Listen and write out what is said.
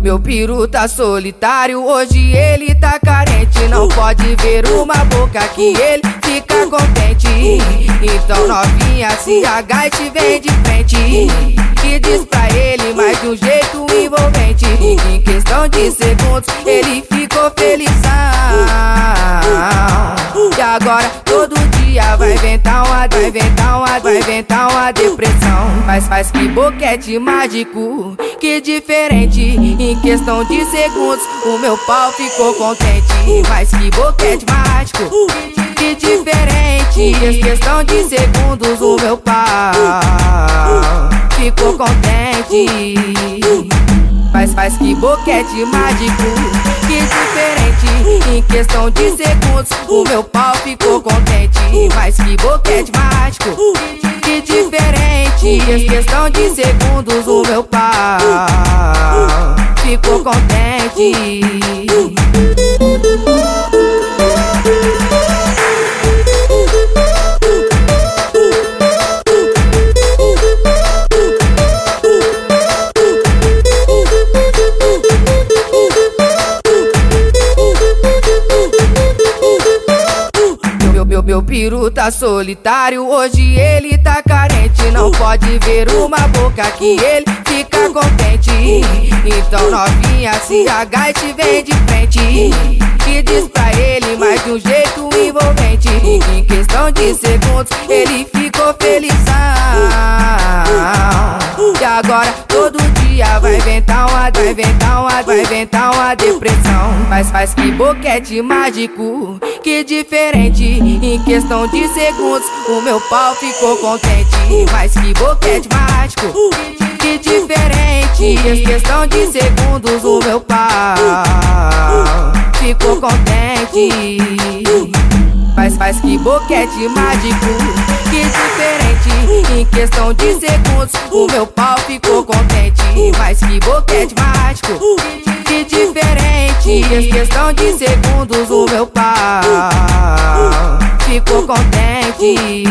Meu piru tá solitário, hoje ele tá carente. Não pode ver uma boca que ele fica contente. Então novinha, se agache, vem de frente. E diz pra ele mais de um jeito envolvente. Em questão de segundos, ele ficou felizão. E agora vai inventar uma, vai inventar uma depressão. Mas faz que boquete mágico, que diferente. Em questão de segundos, o meu pau ficou contente. Mas que boquete mágico, que diferente. Em questão de segundos, o meu pau ficou contente. Mas que boquete mágico, que diferente. Em questão de segundos, o meu pau ficou contente. Mas que boquete mágico, que diferente. Em questão de segundos, o meu pau ficou contente. Meu, piru tá solitário, hoje ele tá carente. Não pode ver uma boca que ele fica contente. Então novinha, se agache, vem de frente. E diz pra ele mais de um jeito envolvente. Em questão de segundos, ele ficou felizão. E agora todo dia vai inventar uma, vai inventar uma, vai inventar uma depressão. Mas faz que boquete mágico, que diferente. Em questão de segundos, o meu pau ficou contente. Mas que boquete mágico, que diferente. Em questão de segundos, o meu pau ficou contente. Mas que boquete mágico, que diferente. Em questão de segundos, o meu pau ficou contente. Mas que boquete mágico, que diferente. Em questão de segundos, o meu pau ficou contente.